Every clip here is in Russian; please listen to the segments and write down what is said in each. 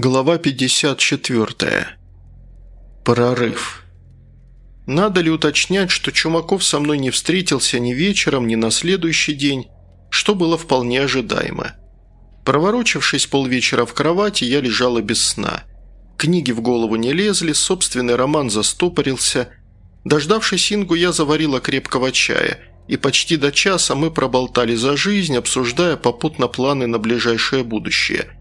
Глава 54. Прорыв. Надо ли уточнять, что Чумаков со мной не встретился ни вечером, ни на следующий день, что было вполне ожидаемо. Проворочившись полвечера в кровати, я лежала без сна. Книги в голову не лезли, собственный роман застопорился. Дождавшись Ингу, я заварила крепкого чая, и почти до часа мы проболтали за жизнь, обсуждая попутно планы на ближайшее будущее –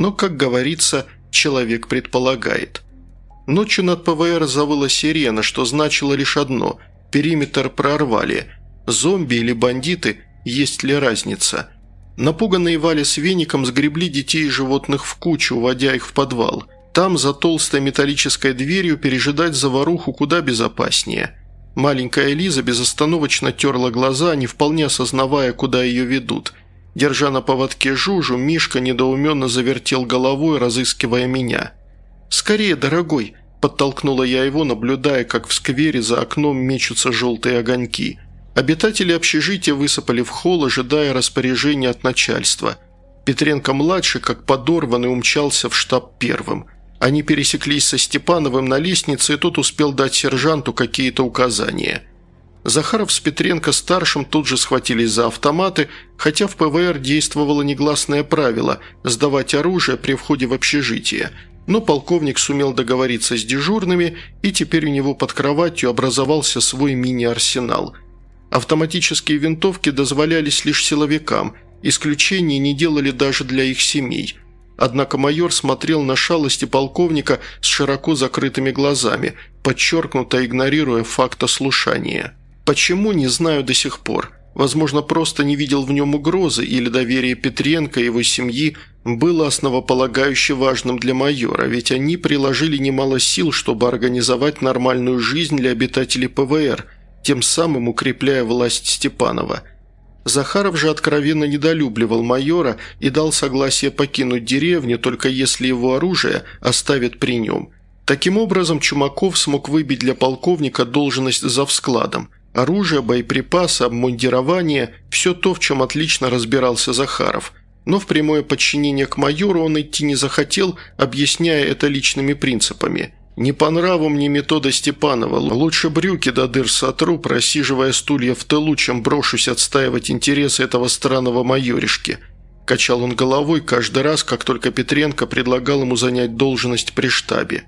но, как говорится, человек предполагает. Ночью над ПВР завыла сирена, что значило лишь одно – периметр прорвали. Зомби или бандиты, есть ли разница? Напуганные Валя с веником сгребли детей и животных в кучу, уводя их в подвал. Там, за толстой металлической дверью, пережидать заваруху куда безопаснее. Маленькая Лиза безостановочно терла глаза, не вполне осознавая, куда ее ведут – Держа на поводке Жужу, Мишка недоуменно завертел головой, разыскивая меня. «Скорее, дорогой!» – подтолкнула я его, наблюдая, как в сквере за окном мечутся желтые огоньки. Обитатели общежития высыпали в холл, ожидая распоряжения от начальства. Петренко-младший, как подорванный, умчался в штаб первым. Они пересеклись со Степановым на лестнице, и тот успел дать сержанту какие-то указания – Захаров с Петренко-старшим тут же схватились за автоматы, хотя в ПВР действовало негласное правило – сдавать оружие при входе в общежитие. Но полковник сумел договориться с дежурными, и теперь у него под кроватью образовался свой мини-арсенал. Автоматические винтовки дозволялись лишь силовикам, исключений не делали даже для их семей. Однако майор смотрел на шалости полковника с широко закрытыми глазами, подчеркнуто игнорируя факт ослушания. Почему, не знаю до сих пор. Возможно, просто не видел в нем угрозы или доверие Петренко и его семьи было основополагающе важным для майора, ведь они приложили немало сил, чтобы организовать нормальную жизнь для обитателей ПВР, тем самым укрепляя власть Степанова. Захаров же откровенно недолюбливал майора и дал согласие покинуть деревню, только если его оружие оставят при нем. Таким образом, Чумаков смог выбить для полковника должность за вскладом – Оружие, боеприпасы, обмундирование – все то, в чем отлично разбирался Захаров. Но в прямое подчинение к майору он идти не захотел, объясняя это личными принципами. «Не по нраву мне метода Степанова. Лучше брюки до дыр сотру, просиживая стулья в тылу, чем брошусь отстаивать интересы этого странного майоришки». Качал он головой каждый раз, как только Петренко предлагал ему занять должность при штабе.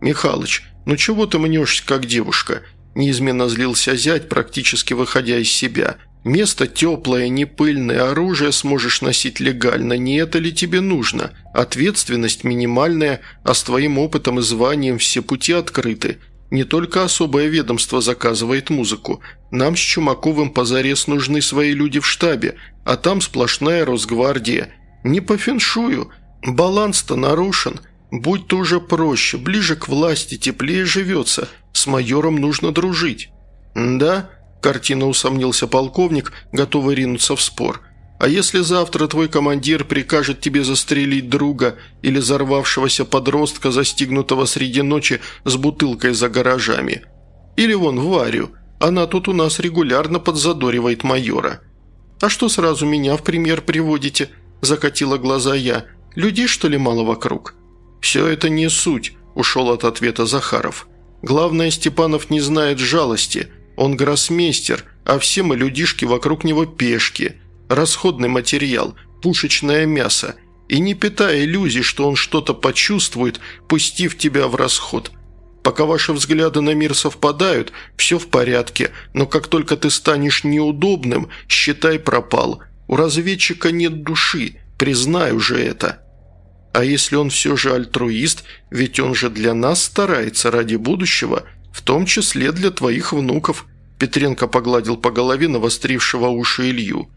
«Михалыч, ну чего ты мнешься, как девушка?» Неизменно злился зять, практически выходя из себя. «Место теплое, не пыльное, оружие сможешь носить легально. Не это ли тебе нужно? Ответственность минимальная, а с твоим опытом и званием все пути открыты. Не только особое ведомство заказывает музыку. Нам с Чумаковым позарез нужны свои люди в штабе, а там сплошная Росгвардия. Не по феншую. Баланс-то нарушен. Будь то уже проще, ближе к власти, теплее живется. С майором нужно дружить». «Да?» – картина усомнился полковник, готовый ринуться в спор. «А если завтра твой командир прикажет тебе застрелить друга или взорвавшегося подростка, застигнутого среди ночи с бутылкой за гаражами? Или вон Варю, она тут у нас регулярно подзадоривает майора». «А что сразу меня в пример приводите?» – закатила глаза я. «Людей, что ли, мало вокруг?» «Все это не суть», – ушел от ответа Захаров. Главное, Степанов не знает жалости. Он гроссмейстер, а все мы людишки вокруг него пешки. Расходный материал, пушечное мясо. И не питая иллюзий, что он что-то почувствует, пустив тебя в расход. Пока ваши взгляды на мир совпадают, все в порядке, но как только ты станешь неудобным, считай пропал. У разведчика нет души, признаю же это». А если он все же альтруист, ведь он же для нас старается ради будущего, в том числе для твоих внуков». Петренко погладил по голове навострившего уши Илью.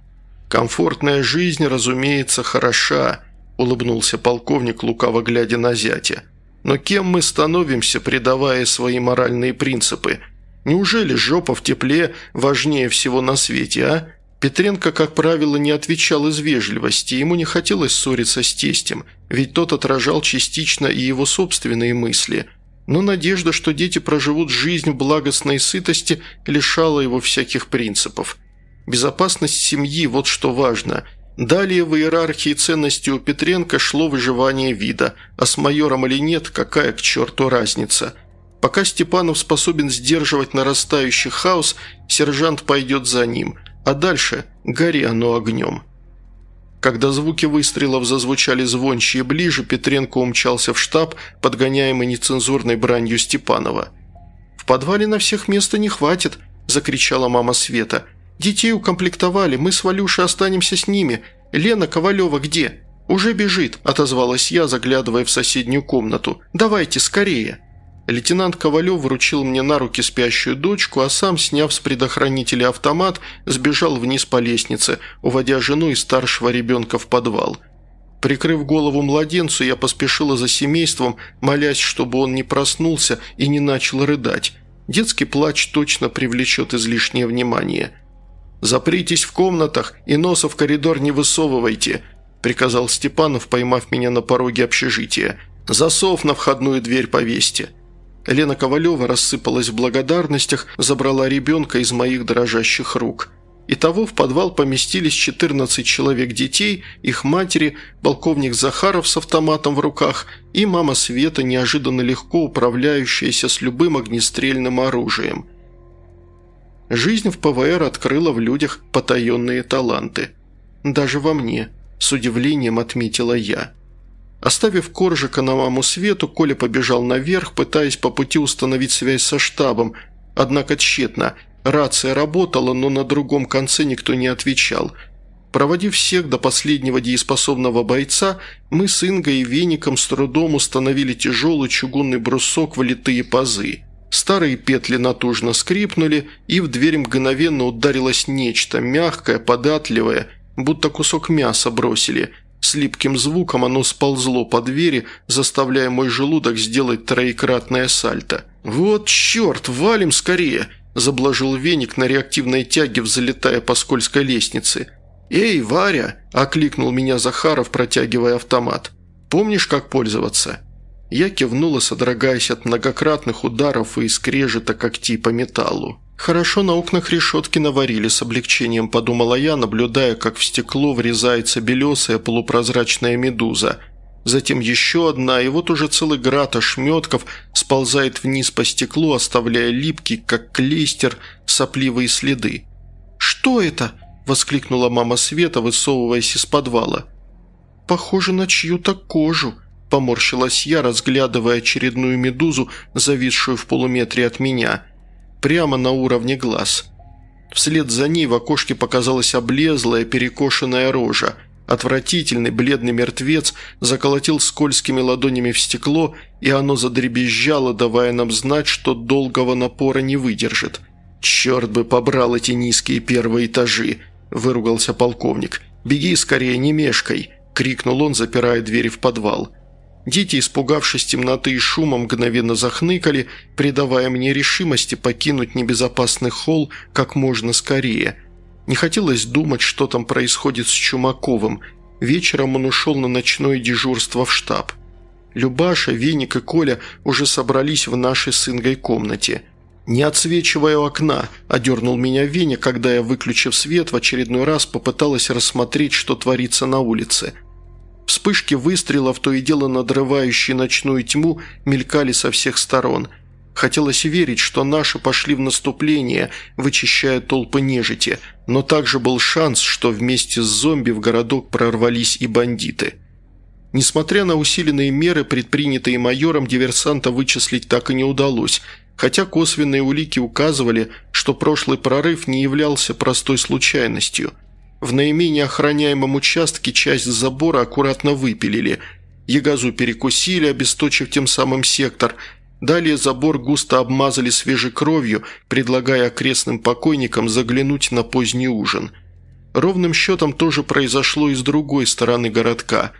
«Комфортная жизнь, разумеется, хороша», – улыбнулся полковник, лукаво глядя на зятя. «Но кем мы становимся, предавая свои моральные принципы? Неужели жопа в тепле важнее всего на свете, а? Петренко, как правило, не отвечал из вежливости, ему не хотелось ссориться с тестем, ведь тот отражал частично и его собственные мысли. Но надежда, что дети проживут жизнь в благостной сытости, лишала его всяких принципов. Безопасность семьи – вот что важно. Далее в иерархии ценностей у Петренко шло выживание вида, а с майором или нет, какая к черту разница. Пока Степанов способен сдерживать нарастающий хаос, сержант пойдет за ним, а дальше гори оно огнем. Когда звуки выстрелов зазвучали звонче и ближе, Петренко умчался в штаб, подгоняемый нецензурной бранью Степанова. «В подвале на всех места не хватит», – закричала мама Света – Детей укомплектовали, мы с Валюшей останемся с ними. Лена Ковалева где?» «Уже бежит», – отозвалась я, заглядывая в соседнюю комнату. «Давайте, скорее». Лейтенант Ковалев вручил мне на руки спящую дочку, а сам, сняв с предохранителя автомат, сбежал вниз по лестнице, уводя жену и старшего ребенка в подвал. Прикрыв голову младенцу, я поспешила за семейством, молясь, чтобы он не проснулся и не начал рыдать. Детский плач точно привлечет излишнее внимание. «Запритесь в комнатах и носа в коридор не высовывайте», – приказал Степанов, поймав меня на пороге общежития. «Засов на входную дверь повесьте». Лена Ковалева рассыпалась в благодарностях, забрала ребенка из моих дрожащих рук. Итого в подвал поместились 14 человек детей, их матери, полковник Захаров с автоматом в руках и мама Света, неожиданно легко управляющаяся с любым огнестрельным оружием. Жизнь в ПВР открыла в людях потаенные таланты. Даже во мне, с удивлением отметила я. Оставив Коржика на маму Свету, Коля побежал наверх, пытаясь по пути установить связь со штабом, однако тщетно. Рация работала, но на другом конце никто не отвечал. Проводив всех до последнего дееспособного бойца, мы с Ингой и Веником с трудом установили тяжелый чугунный брусок в литые пазы. Старые петли натужно скрипнули, и в дверь мгновенно ударилось нечто, мягкое, податливое, будто кусок мяса бросили. С липким звуком оно сползло по двери, заставляя мой желудок сделать троекратное сальто. «Вот черт, валим скорее!» – заблажил веник на реактивной тяге, взлетая по скользкой лестнице. «Эй, Варя!» – окликнул меня Захаров, протягивая автомат. «Помнишь, как пользоваться?» Я кивнула, содрогаясь от многократных ударов и скрежета когтей по металлу. «Хорошо на окнах решетки наварили с облегчением», – подумала я, наблюдая, как в стекло врезается белесая полупрозрачная медуза. Затем еще одна, и вот уже целый град ошметков сползает вниз по стеклу, оставляя липкий, как клейстер, сопливые следы. «Что это?» – воскликнула мама Света, высовываясь из подвала. «Похоже на чью-то кожу», Поморщилась я, разглядывая очередную медузу, зависшую в полуметре от меня. Прямо на уровне глаз. Вслед за ней в окошке показалась облезлая, перекошенная рожа. Отвратительный бледный мертвец заколотил скользкими ладонями в стекло, и оно задребезжало, давая нам знать, что долгого напора не выдержит. «Черт бы побрал эти низкие первые этажи!» – выругался полковник. «Беги скорее, не мешкай!» – крикнул он, запирая двери в подвал. Дети, испугавшись темноты и шума, мгновенно захныкали, придавая мне решимости покинуть небезопасный холл как можно скорее. Не хотелось думать, что там происходит с Чумаковым. Вечером он ушел на ночное дежурство в штаб. Любаша, Веник и Коля уже собрались в нашей с Ингой комнате. «Не отсвечивая окна», – одернул меня Веня, когда я, выключив свет, в очередной раз попыталась рассмотреть, что творится на улице – Вспышки выстрелов, то и дело надрывающие ночную тьму, мелькали со всех сторон. Хотелось верить, что наши пошли в наступление, вычищая толпы нежити, но также был шанс, что вместе с зомби в городок прорвались и бандиты. Несмотря на усиленные меры, предпринятые майором, диверсанта вычислить так и не удалось, хотя косвенные улики указывали, что прошлый прорыв не являлся простой случайностью – в наименее охраняемом участке часть забора аккуратно выпилили. Ягазу перекусили, обесточив тем самым сектор. Далее забор густо обмазали свежей кровью, предлагая окрестным покойникам заглянуть на поздний ужин. Ровным счетом тоже произошло и с другой стороны городка.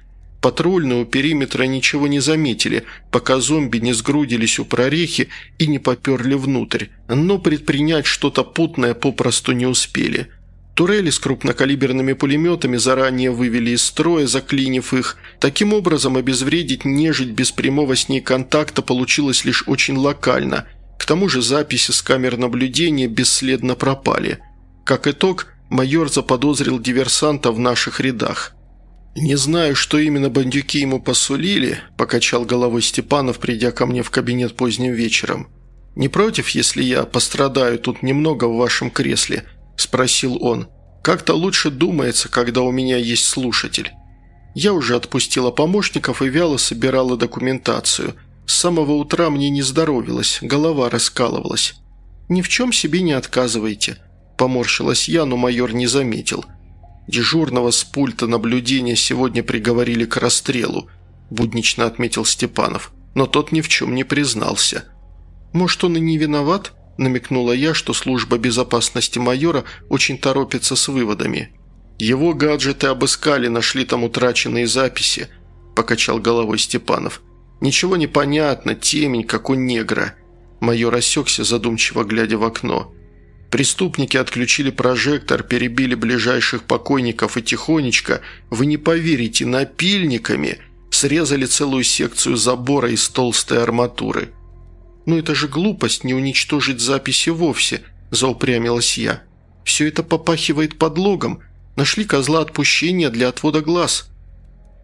Патрульные у периметра ничего не заметили, пока зомби не сгрудились у прорехи и не поперли внутрь, но предпринять что-то путное попросту не успели – Турели с крупнокалиберными пулеметами заранее вывели из строя, заклинив их. Таким образом, обезвредить нежить без прямого с ней контакта получилось лишь очень локально. К тому же записи с камер наблюдения бесследно пропали. Как итог, майор заподозрил диверсанта в наших рядах. «Не знаю, что именно бандюки ему посулили», – покачал головой Степанов, придя ко мне в кабинет поздним вечером. «Не против, если я пострадаю тут немного в вашем кресле?» – спросил он. «Как-то лучше думается, когда у меня есть слушатель». Я уже отпустила помощников и вяло собирала документацию. С самого утра мне не здоровилось, голова раскалывалась. «Ни в чем себе не отказывайте», – поморщилась я, но майор не заметил. «Дежурного с пульта наблюдения сегодня приговорили к расстрелу», – буднично отметил Степанов, но тот ни в чем не признался. «Может, он и не виноват?» – намекнула я, что служба безопасности майора очень торопится с выводами. «Его гаджеты обыскали, нашли там утраченные записи», – покачал головой Степанов. «Ничего не понятно, темень, как у негра». Майор осекся, задумчиво глядя в окно. Преступники отключили прожектор, перебили ближайших покойников и тихонечко, вы не поверите, напильниками срезали целую секцию забора из толстой арматуры. «Ну это же глупость не уничтожить записи вовсе», – заупрямилась я. «Все это попахивает подлогом. Нашли козла отпущения для отвода глаз».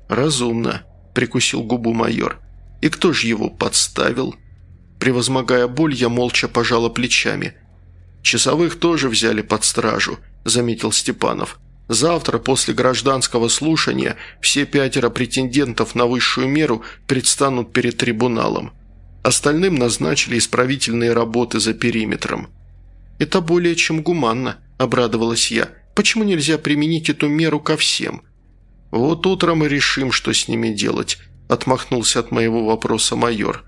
«Разумно», – прикусил губу майор. «И кто же его подставил?» Превозмогая боль, я молча пожала плечами. «Часовых тоже взяли под стражу», – заметил Степанов. «Завтра, после гражданского слушания, все пятеро претендентов на высшую меру предстанут перед трибуналом. Остальным назначили исправительные работы за периметром». «Это более чем гуманно», – обрадовалась я. Почему нельзя применить эту меру ко всем? Вот утром и решим, что с ними делать», – отмахнулся от моего вопроса майор.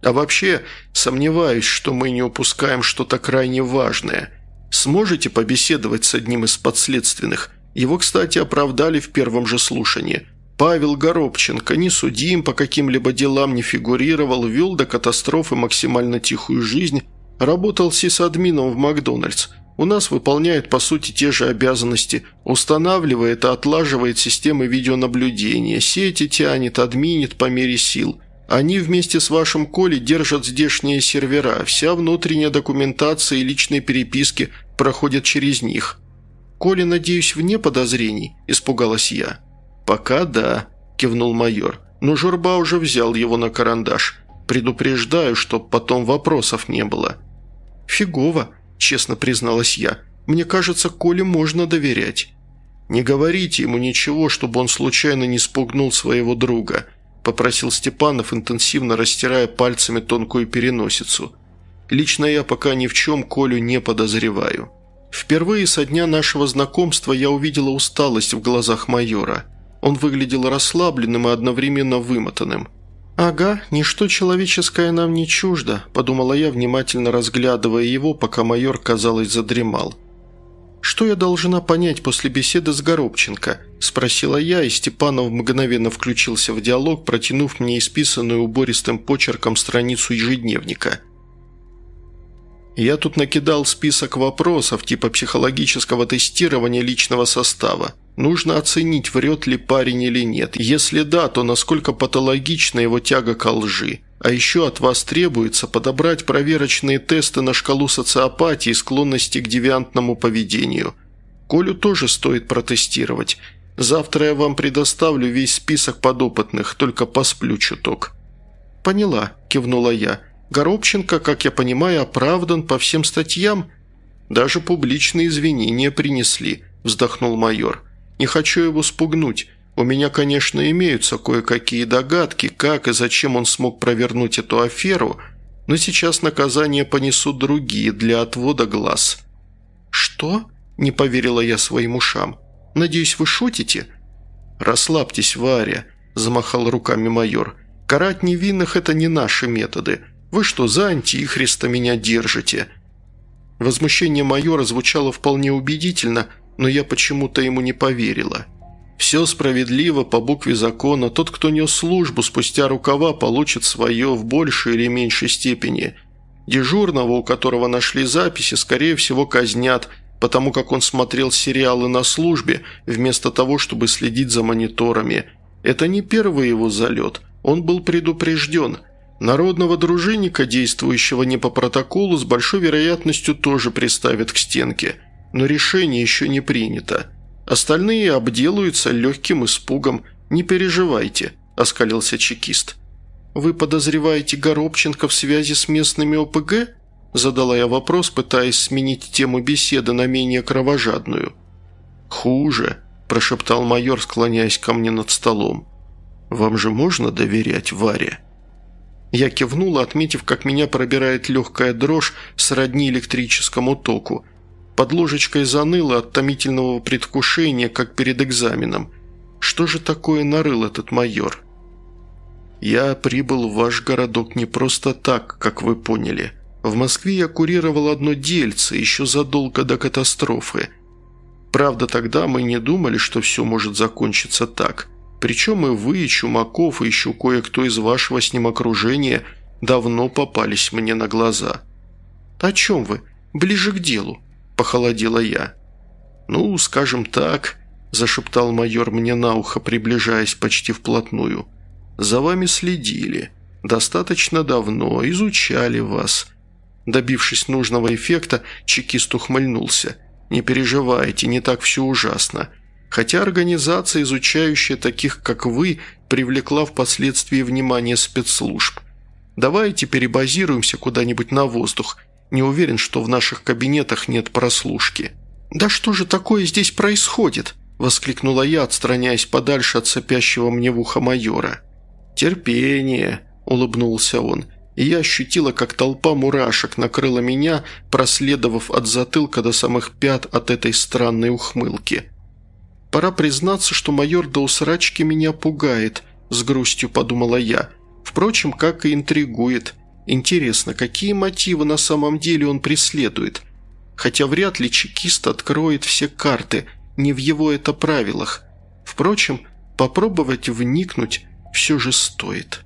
«А вообще, сомневаюсь, что мы не упускаем что-то крайне важное. Сможете побеседовать с одним из подследственных? Его, кстати, оправдали в первом же слушании. Павел Горобченко не судим, по каким-либо делам не фигурировал, вел до катастрофы максимально тихую жизнь, работал сисадмином в Макдональдс. У нас выполняет по сути те же обязанности, устанавливает и отлаживает системы видеонаблюдения, сети тянет, админит по мере сил. Они вместе с вашим Коли держат здешние сервера, вся внутренняя документация и личные переписки проходят через них. «Коля, надеюсь, вне подозрений?» – испугалась я. «Пока да», – кивнул майор. «Но Журба уже взял его на карандаш. Предупреждаю, чтоб потом вопросов не было». «Фигово», честно призналась я. «Мне кажется, Коле можно доверять». «Не говорите ему ничего, чтобы он случайно не спугнул своего друга», – попросил Степанов, интенсивно растирая пальцами тонкую переносицу. «Лично я пока ни в чем Колю не подозреваю». Впервые со дня нашего знакомства я увидела усталость в глазах майора. Он выглядел расслабленным и одновременно вымотанным – «Ага, ничто человеческое нам не чуждо», – подумала я, внимательно разглядывая его, пока майор, казалось, задремал. «Что я должна понять после беседы с Горобченко?» – спросила я, и Степанов мгновенно включился в диалог, протянув мне исписанную убористым почерком страницу ежедневника. Я тут накидал список вопросов типа психологического тестирования личного состава. Нужно оценить, врет ли парень или нет. Если да, то насколько патологична его тяга ко лжи. А еще от вас требуется подобрать проверочные тесты на шкалу социопатии и склонности к девиантному поведению. Колю тоже стоит протестировать. Завтра я вам предоставлю весь список подопытных, только посплю чуток». «Поняла», – кивнула я. «Горобченко, как я понимаю, оправдан по всем статьям?» «Даже публичные извинения принесли», – вздохнул майор. Не хочу его спугнуть. У меня, конечно, имеются кое-какие догадки, как и зачем он смог провернуть эту аферу, но сейчас наказание понесут другие для отвода глаз». «Что?» – не поверила я своим ушам. «Надеюсь, вы шутите?» «Расслабьтесь, Варя», – замахал руками майор. «Карать невинных – это не наши методы. Вы что, за антихриста меня держите?» Возмущение майора звучало вполне убедительно – но я почему-то ему не поверила. Все справедливо по букве закона. Тот, кто нес службу, спустя рукава получит свое в большей или меньшей степени. Дежурного, у которого нашли записи, скорее всего казнят, потому как он смотрел сериалы на службе, вместо того, чтобы следить за мониторами. Это не первый его залет. Он был предупрежден. Народного дружинника, действующего не по протоколу, с большой вероятностью тоже приставят к стенке – но решение еще не принято. Остальные обделаются легким испугом. Не переживайте», – оскалился чекист. «Вы подозреваете Горобченко в связи с местными ОПГ?» – задала я вопрос, пытаясь сменить тему беседы на менее кровожадную. «Хуже», – прошептал майор, склоняясь ко мне над столом. «Вам же можно доверять Варе?» Я кивнула, отметив, как меня пробирает легкая дрожь сродни электрическому току. Под ложечкой заныло от томительного предвкушения, как перед экзаменом. Что же такое нарыл этот майор?» «Я прибыл в ваш городок не просто так, как вы поняли. В Москве я курировал одно дельце еще задолго до катастрофы. Правда, тогда мы не думали, что все может закончиться так. Причем и вы, и Чумаков, и еще кое-кто из вашего с ним окружения давно попались мне на глаза». «О чем вы? Ближе к делу», – похолодела я. «Ну, скажем так», – зашептал майор мне на ухо, приближаясь почти вплотную – за вами следили. Достаточно давно, изучали вас». Добившись нужного эффекта, чекист ухмыльнулся. «Не переживайте, не так все ужасно. Хотя организация, изучающая таких, как вы, привлекла впоследствии внимание спецслужб. Давайте перебазируемся куда-нибудь на воздух. Не уверен, что в наших кабинетах нет прослушки». «Да что же такое здесь происходит?» – воскликнула я, отстраняясь подальше от сопящего мне в ухо майора. «Терпение», – улыбнулся он, и я ощутила, как толпа мурашек накрыла меня, проследовав от затылка до самых пят от этой странной ухмылки. «Пора признаться, что майор до усрачки меня пугает», – с грустью подумала я. Впрочем, как и интригует. Интересно, какие мотивы на самом деле он преследует? Хотя вряд ли чекист откроет все карты, не в его это правилах. Впрочем, попробовать вникнуть все же стоит.